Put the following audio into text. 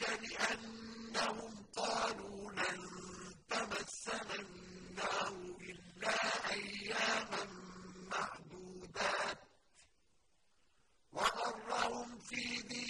ذَٰلِكَ بِأَنَّهُمْ قَالُوا لَن تَمَسَّنَا النَّارُ إِلَّا أَيَّامًا مَّعْدُودَاتٍ ۖ وَغَرَّهُمْ فِي دِينِهِم